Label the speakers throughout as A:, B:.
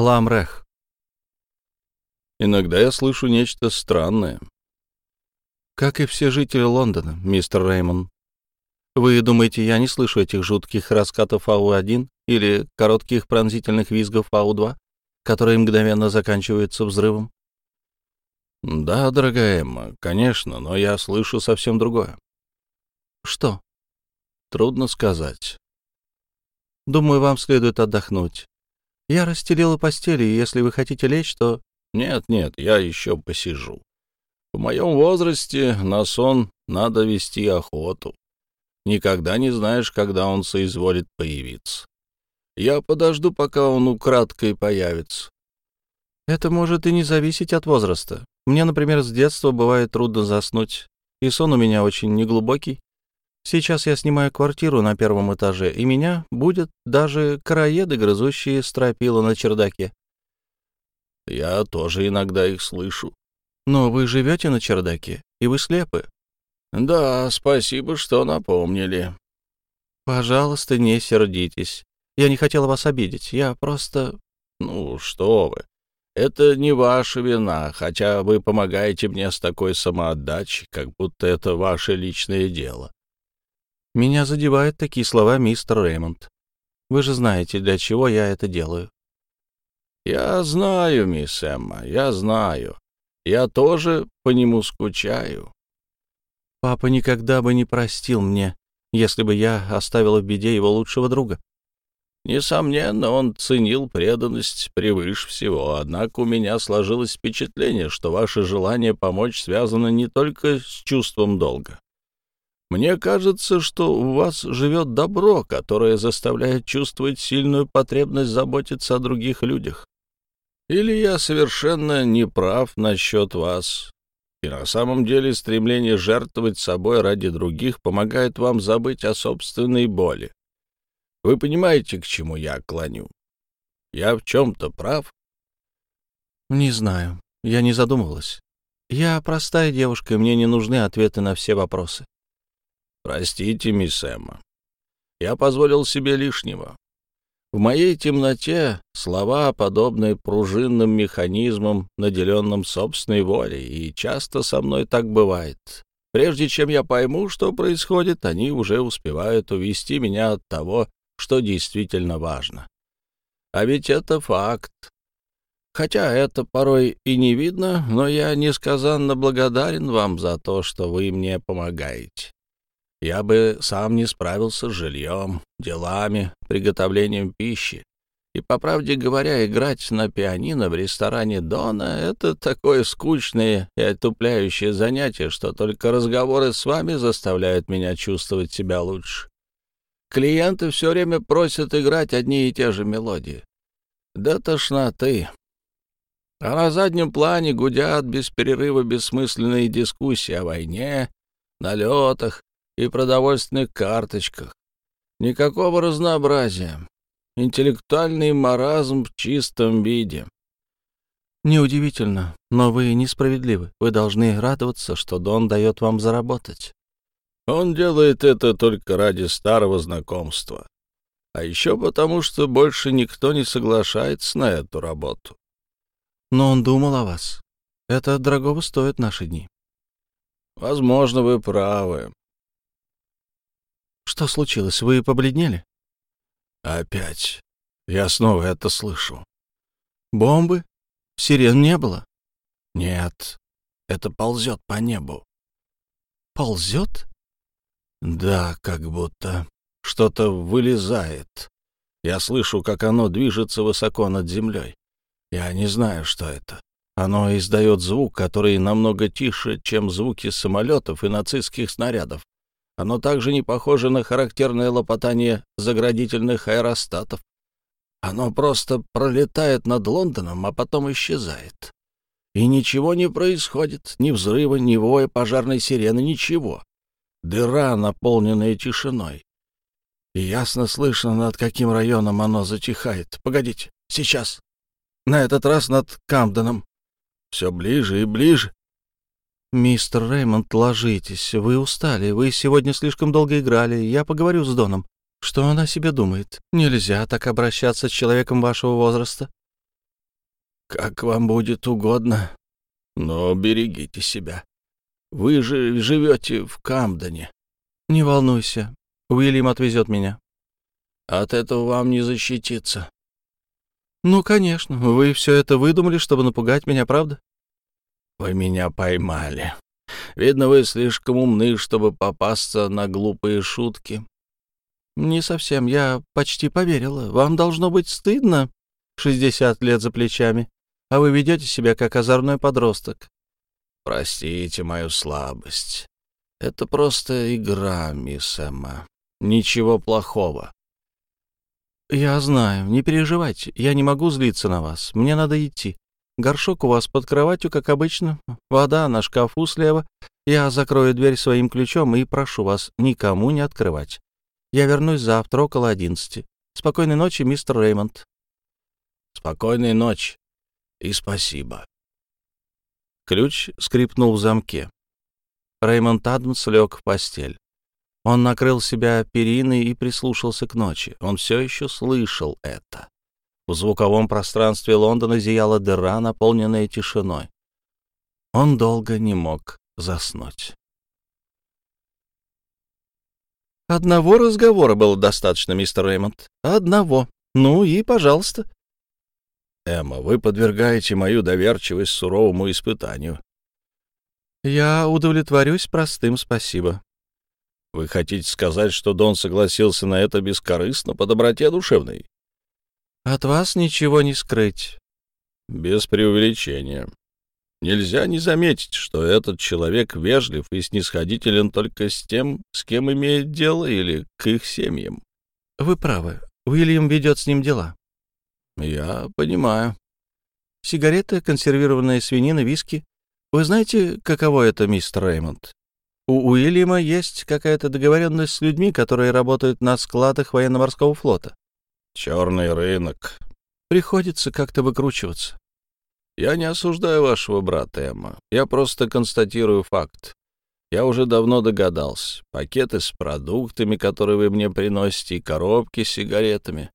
A: Ламрех.
B: Иногда я слышу нечто странное.
A: Как и все жители Лондона, мистер Реймон. Вы думаете, я не слышу этих жутких раскатов АУ-1 или коротких пронзительных визгов АУ-2, которые мгновенно заканчиваются взрывом?
B: Да, дорогая Эмма, конечно, но я слышу совсем другое.
A: Что?
B: Трудно сказать.
A: Думаю, вам следует отдохнуть. Я расстелила постели, и если вы хотите лечь, то...
B: Нет, нет, я еще посижу. В моем возрасте на сон надо вести охоту. Никогда не знаешь, когда он соизволит появиться. Я подожду, пока он украдкой появится.
A: Это может и не зависеть от возраста. Мне, например, с детства бывает трудно заснуть, и сон у меня очень неглубокий. Сейчас я снимаю квартиру на первом этаже, и меня будет даже караеды, грызущие стропила на чердаке.
B: Я тоже иногда их слышу.
A: Но вы живете на чердаке, и вы слепы.
B: Да, спасибо, что напомнили.
A: Пожалуйста, не сердитесь. Я не хотела вас обидеть. Я просто...
B: Ну, что вы. Это не ваша вина, хотя вы помогаете мне с такой самоотдачей, как будто это ваше личное дело.
A: Меня задевают такие слова, мистер Реймонд. Вы же знаете, для чего я это делаю.
B: Я знаю, мисс Эмма, я знаю. Я тоже по нему скучаю.
A: Папа никогда бы не простил мне, если бы я оставила в беде его лучшего друга.
B: Несомненно, он ценил преданность превыше всего, однако у меня сложилось впечатление, что ваше желание помочь связано не только с чувством долга. Мне кажется, что у вас живет добро, которое заставляет чувствовать сильную потребность заботиться о других людях. Или я совершенно не прав насчет вас, и на самом деле стремление жертвовать собой ради других помогает вам забыть о собственной боли. Вы понимаете, к чему я клоню? Я в чем-то прав?
A: Не знаю. Я не задумывалась. Я простая девушка, и мне не нужны ответы на все вопросы.
B: Простите, мисс Эмма. Я позволил себе лишнего. В моей темноте слова, подобные пружинным механизмам, наделенным собственной волей, и часто со мной так бывает. Прежде чем я пойму, что происходит, они уже успевают увести меня от того, что действительно важно. А ведь это факт. Хотя это порой и не видно, но я несказанно благодарен вам за то, что вы мне помогаете. Я бы сам не справился с жильем, делами, приготовлением пищи. И, по правде говоря, играть на пианино в ресторане Дона — это такое скучное и отупляющее занятие, что только разговоры с вами заставляют меня чувствовать себя лучше. Клиенты все время просят играть одни и те же мелодии. Да тошноты. А на заднем плане гудят без перерыва бессмысленные дискуссии о войне, налетах, и продовольственных карточках. Никакого разнообразия. Интеллектуальный маразм в чистом виде.
A: Неудивительно, но вы несправедливы. Вы должны радоваться, что Дон дает вам заработать.
B: Он делает это только ради старого знакомства. А еще потому, что больше никто не соглашается на эту работу.
A: Но он думал о вас. Это дорогого стоит наши дни.
B: Возможно, вы правы.
A: Что случилось? Вы побледнели?
B: Опять. Я снова это слышу.
A: Бомбы? Сирен не было?
B: Нет. Это ползет по небу.
A: Ползет?
B: Да, как будто что-то вылезает. Я слышу, как оно движется высоко над землей. Я не знаю, что это. Оно издает звук, который намного тише, чем звуки самолетов и нацистских снарядов. Оно также не похоже на характерное лопотание заградительных аэростатов. Оно просто пролетает над Лондоном, а потом исчезает. И ничего не происходит, ни взрыва, ни воя пожарной сирены, ничего. Дыра, наполненная тишиной. И ясно слышно, над каким районом оно затихает. Погодите, сейчас. На этот раз над Камденом. Все ближе и ближе.
A: «Мистер Реймонд, ложитесь. Вы устали. Вы сегодня слишком долго играли. Я поговорю с Доном. Что она себе думает? Нельзя так обращаться с человеком вашего возраста».
B: «Как вам будет угодно, но берегите себя. Вы же живете в Камдене».
A: «Не волнуйся, Уильям отвезет меня».
B: «От этого вам не защититься».
A: «Ну, конечно. Вы все это выдумали, чтобы напугать меня, правда?»
B: «Вы меня поймали. Видно, вы слишком умны, чтобы попасться на глупые шутки».
A: «Не совсем. Я почти поверила. Вам должно быть стыдно. Шестьдесят лет за плечами. А вы ведете себя как озорной подросток».
B: «Простите мою слабость. Это просто игра, мисс Эмма. Ничего плохого.
A: «Я знаю, не переживайте, я не могу злиться на вас, мне надо идти. Горшок у вас под кроватью, как обычно, вода на шкафу слева. Я закрою дверь своим ключом и прошу вас никому не открывать. Я вернусь завтра около одиннадцати. Спокойной ночи, мистер Реймонд».
B: «Спокойной ночи и спасибо».
A: Ключ скрипнул в замке. Реймонд Адамс лег в постель. Он накрыл себя периной и прислушался к ночи. Он все еще слышал это. В звуковом пространстве Лондона зияла дыра, наполненная тишиной. Он долго не мог заснуть. «Одного разговора было достаточно, мистер Реймонд. Одного. Ну и пожалуйста».
B: «Эмма, вы подвергаете мою доверчивость суровому испытанию».
A: «Я удовлетворюсь простым спасибо.
B: Вы хотите сказать, что Дон согласился на это бескорыстно, по доброте душевной?
A: От вас ничего не скрыть.
B: Без преувеличения. Нельзя не заметить, что этот человек вежлив и снисходителен только с тем, с кем имеет дело или к их семьям.
A: Вы правы. Уильям ведет с ним дела.
B: Я понимаю.
A: Сигареты, консервированная свинина, виски. Вы знаете, каково это, мистер Реймонд? У Уильяма есть какая-то договоренность с людьми, которые работают на складах военно-морского флота.
B: Черный рынок.
A: Приходится как-то выкручиваться.
B: Я не осуждаю вашего брата, Эмма. Я просто констатирую факт. Я уже давно догадался. Пакеты с продуктами, которые вы мне приносите, и коробки с сигаретами.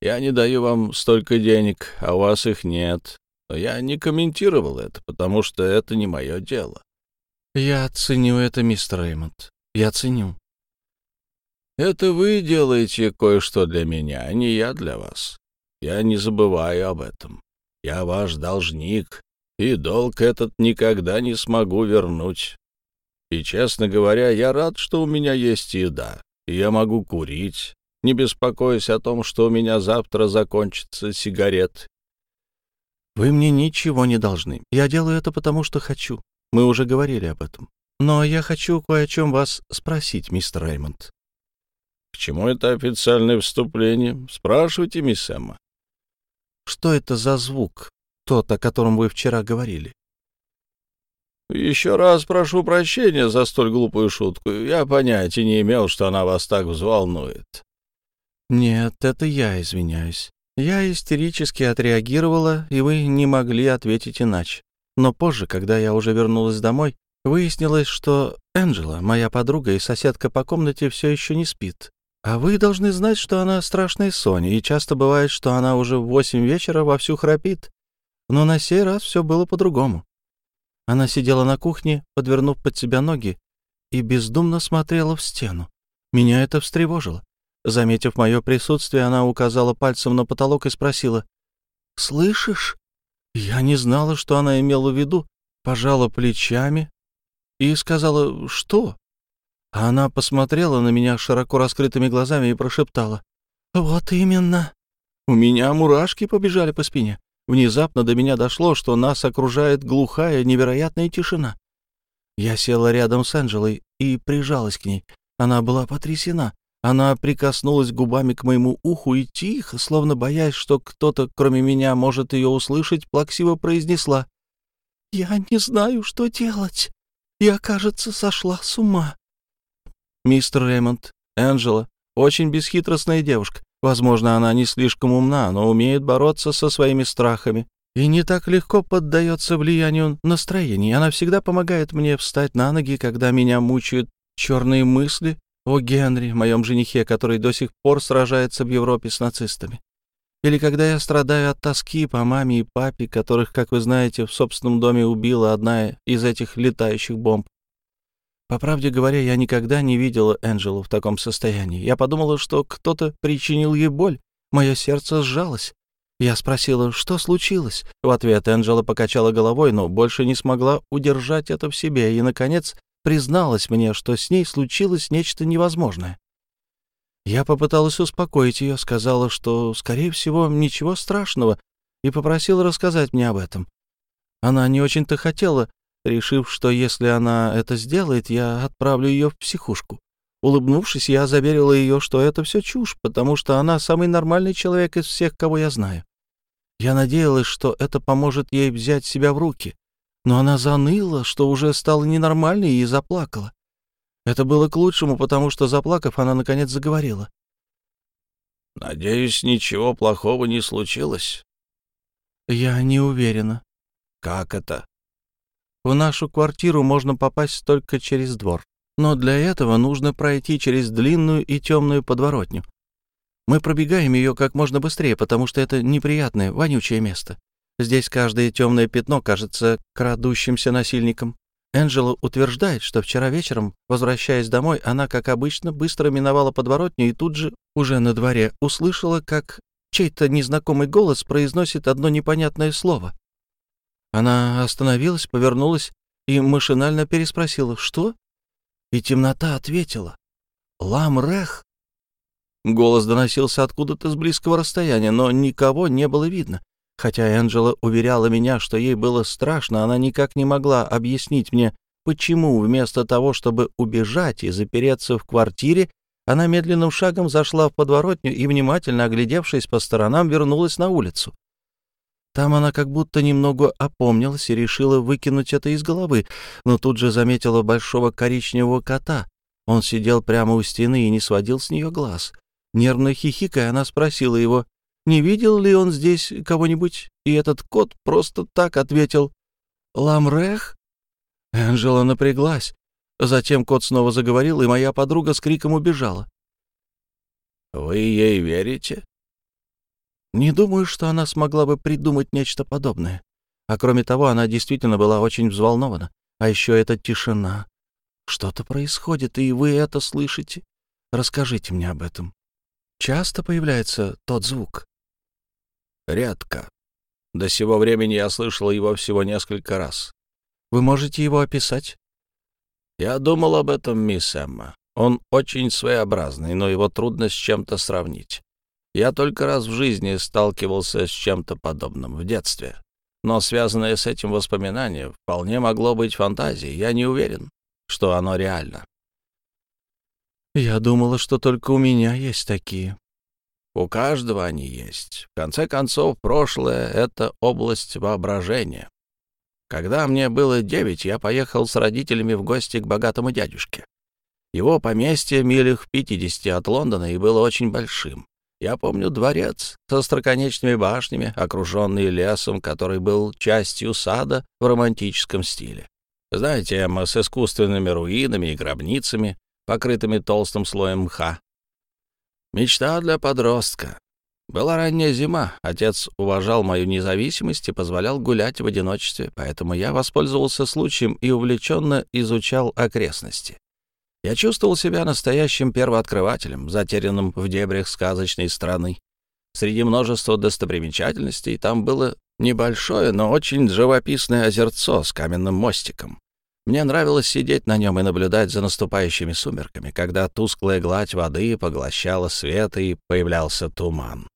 B: Я не даю вам столько денег, а у вас их нет. Но я не комментировал это, потому что это не мое дело.
A: Я ценю это, мистер Реймонд. Я ценю.
B: Это вы делаете кое-что для меня, а не я для вас. Я не забываю об этом. Я ваш должник, и долг этот никогда не смогу вернуть. И, честно говоря, я рад, что у меня есть еда, и я могу курить, не беспокоясь о том, что у меня завтра закончится сигарет.
A: Вы мне ничего не должны. Я делаю это потому, что хочу. Мы уже говорили об этом. Но я хочу кое о чем вас спросить, мистер Реймонд.
B: — чему это официальное вступление? Спрашивайте, мисс Эмма.
A: — Что это за звук, тот, о котором вы вчера говорили?
B: — Еще раз прошу прощения за столь глупую шутку. Я понятия не имел, что она вас так взволнует.
A: — Нет, это я извиняюсь. Я истерически отреагировала, и вы не могли ответить иначе. Но позже, когда я уже вернулась домой, выяснилось, что Энджела, моя подруга и соседка по комнате, все еще не спит. А вы должны знать, что она страшная Соня, и часто бывает, что она уже в восемь вечера вовсю храпит. Но на сей раз все было по-другому. Она сидела на кухне, подвернув под себя ноги, и бездумно смотрела в стену. Меня это встревожило. Заметив мое присутствие, она указала пальцем на потолок и спросила, «Слышишь?» Я не знала, что она имела в виду, пожала плечами и сказала «Что?». А она посмотрела на меня широко раскрытыми глазами и прошептала «Вот именно». У меня мурашки побежали по спине. Внезапно до меня дошло, что нас окружает глухая, невероятная тишина. Я села рядом с Анжелой и прижалась к ней. Она была потрясена. Она прикоснулась губами к моему уху и тихо, словно боясь, что кто-то, кроме меня, может ее услышать, плаксиво произнесла. «Я не знаю, что делать. Я, кажется, сошла с ума». Мистер Ремонт, Энджела, очень бесхитростная девушка. Возможно, она не слишком умна, но умеет бороться со своими страхами и не так легко поддается влиянию настроений. Она всегда помогает мне встать на ноги, когда меня мучают черные мысли о Генри, моем женихе, который до сих пор сражается в Европе с нацистами. Или когда я страдаю от тоски по маме и папе, которых, как вы знаете, в собственном доме убила одна из этих летающих бомб. По правде говоря, я никогда не видела Энджелу в таком состоянии. Я подумала, что кто-то причинил ей боль. Мое сердце сжалось. Я спросила, что случилось. В ответ Энджела покачала головой, но больше не смогла удержать это в себе и, наконец, призналась мне, что с ней случилось нечто невозможное. Я попыталась успокоить ее, сказала, что, скорее всего, ничего страшного, и попросила рассказать мне об этом. Она не очень-то хотела, решив, что если она это сделает, я отправлю ее в психушку. Улыбнувшись, я заверила ее, что это все чушь, потому что она самый нормальный человек из всех, кого я знаю. Я надеялась, что это поможет ей взять себя в руки, но она заныла, что уже стала ненормальной и заплакала. Это было к лучшему, потому что, заплакав, она, наконец, заговорила.
B: «Надеюсь, ничего плохого не случилось?»
A: «Я не уверена».
B: «Как это?»
A: «В нашу квартиру можно попасть только через двор, но для этого нужно пройти через длинную и темную подворотню. Мы пробегаем ее как можно быстрее, потому что это неприятное, вонючее место. Здесь каждое темное пятно кажется крадущимся насильником. Энджела утверждает, что вчера вечером, возвращаясь домой, она, как обычно, быстро миновала подворотню и тут же, уже на дворе, услышала, как чей-то незнакомый голос произносит одно непонятное слово. Она остановилась, повернулась и машинально переспросила «Что?». И темнота ответила «Ламрех». Голос доносился откуда-то с близкого расстояния, но никого не было видно. Хотя Энджела уверяла меня, что ей было страшно, она никак не могла объяснить мне, почему вместо того, чтобы убежать и запереться в квартире, она медленным шагом зашла в подворотню и, внимательно оглядевшись по сторонам, вернулась на улицу. Там она как будто немного опомнилась и решила выкинуть это из головы, но тут же заметила большого коричневого кота. Он сидел прямо у стены и не сводил с нее глаз. Нервно хихикая, она спросила его, не видел ли он здесь кого-нибудь, и этот кот просто так ответил «Ламрех?» Энджела напряглась. Затем кот снова заговорил, и моя подруга с криком убежала.
B: «Вы ей верите?»
A: Не думаю, что она смогла бы придумать нечто подобное. А кроме того, она действительно была очень взволнована. А еще эта тишина. Что-то происходит, и вы это слышите. Расскажите мне об этом. Часто появляется тот звук?
B: Редко. До сего времени я слышал его всего несколько раз.
A: Вы можете его описать?
B: Я думал об этом, мисс Эмма. Он очень своеобразный, но его трудно с чем-то сравнить. Я только раз в жизни сталкивался с чем-то подобным в детстве. Но связанное с этим воспоминание вполне могло быть фантазией. Я не уверен, что оно реально.
A: Я думала, что только у меня есть такие.
B: У каждого они есть. В конце концов, прошлое — это область воображения. Когда мне было девять, я поехал с родителями в гости к богатому дядюшке. Его поместье милях в пятидесяти от Лондона и было очень большим. Я помню дворец со строконечными башнями, окруженный лесом, который был частью сада в романтическом стиле. Знаете, Эмма, с искусственными руинами и гробницами, покрытыми толстым слоем мха. Мечта для подростка. Была ранняя зима, отец уважал мою независимость и позволял гулять в одиночестве, поэтому я воспользовался случаем и увлеченно изучал окрестности. Я чувствовал себя настоящим первооткрывателем, затерянным в дебрях сказочной страны. Среди множества достопримечательностей там было небольшое, но очень живописное озерцо с каменным мостиком. Мне нравилось сидеть на нем и наблюдать за наступающими сумерками, когда тусклая гладь воды поглощала свет и появлялся туман.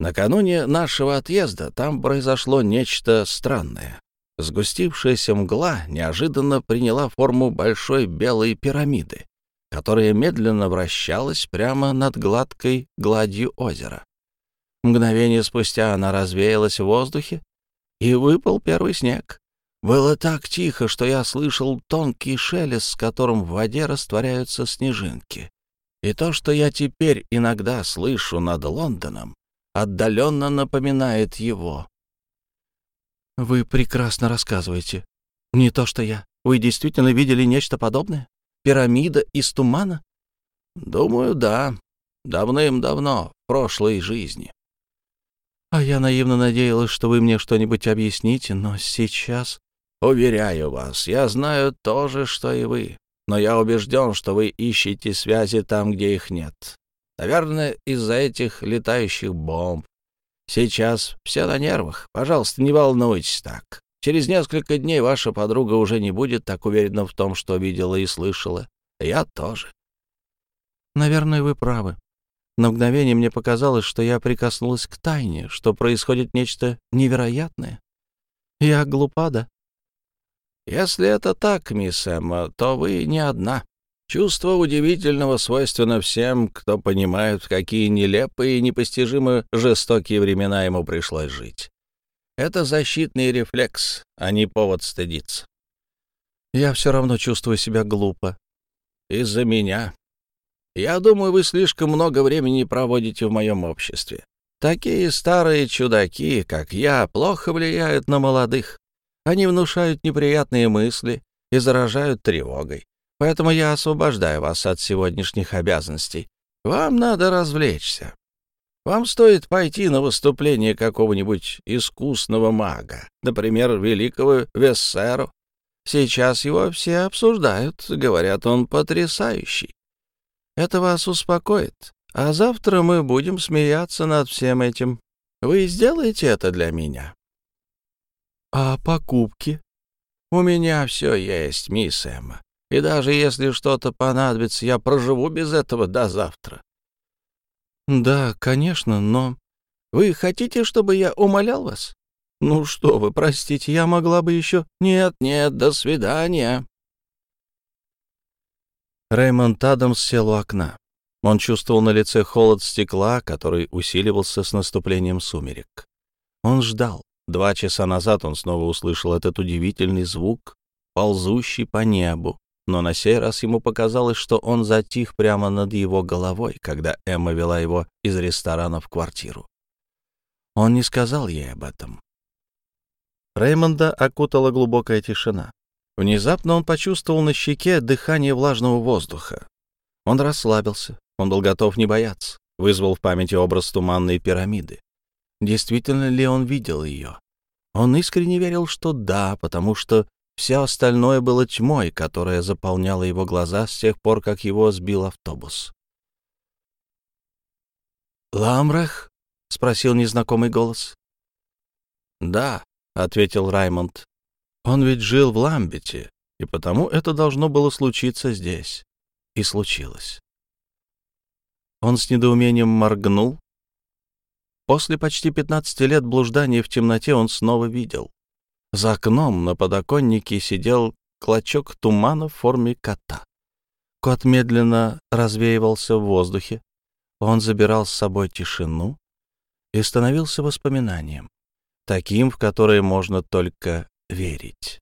B: Накануне нашего отъезда там произошло нечто странное. Сгустившаяся мгла неожиданно приняла форму большой белой пирамиды, которая медленно вращалась прямо над гладкой гладью озера. Мгновение спустя она развеялась в воздухе, и выпал первый снег. Было так тихо, что я слышал тонкий шелест, с которым в воде растворяются снежинки. И то, что я теперь иногда слышу над Лондоном, отдаленно напоминает его.
A: Вы прекрасно рассказываете. Не то что я. Вы действительно видели нечто подобное? Пирамида из тумана?
B: Думаю, да. Давным-давно, в прошлой жизни.
A: А я наивно надеялась, что вы мне что-нибудь объясните, но сейчас...
B: Уверяю вас, я знаю то же, что и вы, но я убежден, что вы ищете связи там, где их нет. Наверное, из-за этих летающих бомб. Сейчас все на нервах. Пожалуйста, не волнуйтесь так. Через несколько дней ваша подруга уже не будет так уверена в том, что видела и слышала. Я тоже.
A: Наверное, вы правы. На мгновение мне показалось, что я прикоснулась к тайне, что происходит нечто невероятное. Я глупа, да?
B: Если это так, мисс Эмма, то вы не одна. Чувство удивительного свойственно всем, кто понимает, в какие нелепые и непостижимо жестокие времена ему пришлось жить. Это защитный рефлекс, а не повод стыдиться.
A: Я все равно чувствую себя глупо.
B: Из-за меня. Я думаю, вы слишком много времени проводите в моем обществе. Такие старые чудаки, как я, плохо влияют на молодых. Они внушают неприятные мысли и заражают тревогой. Поэтому я освобождаю вас от сегодняшних обязанностей. Вам надо развлечься. Вам стоит пойти на выступление какого-нибудь искусного мага, например, великого Вессеру. Сейчас его все обсуждают, говорят, он потрясающий. Это вас успокоит, а завтра мы будем смеяться над всем этим. Вы сделаете это для меня?
A: А покупки?
B: У меня все есть, мисс Эмма. И даже если что-то понадобится, я проживу без этого до завтра.
A: Да, конечно, но...
B: Вы хотите, чтобы я умолял вас?
A: Ну что вы, простите, я могла бы еще...
B: Нет, нет, до свидания.
A: Рэймонд Адамс сел у окна. Он чувствовал на лице холод стекла, который усиливался с наступлением сумерек. Он ждал. Два часа назад он снова услышал этот удивительный звук, ползущий по небу, но на сей раз ему показалось, что он затих прямо над его головой, когда Эмма вела его из ресторана в квартиру. Он не сказал ей об этом. Реймонда окутала глубокая тишина. Внезапно он почувствовал на щеке дыхание влажного воздуха. Он расслабился, он был готов не бояться, вызвал в памяти образ туманной пирамиды. Действительно ли он видел ее? Он искренне верил, что да, потому что все остальное было тьмой, которая заполняла его глаза с тех пор, как его сбил автобус. «Ламрах?» — спросил незнакомый голос.
B: «Да», — ответил Раймонд.
A: «Он ведь жил в Ламбете, и потому это должно было случиться здесь. И случилось». Он с недоумением моргнул, После почти 15 лет блуждания в темноте он снова видел. За окном на подоконнике сидел клочок тумана в форме кота. Кот медленно развеивался в воздухе. Он забирал с собой тишину и становился воспоминанием, таким, в которое можно только верить.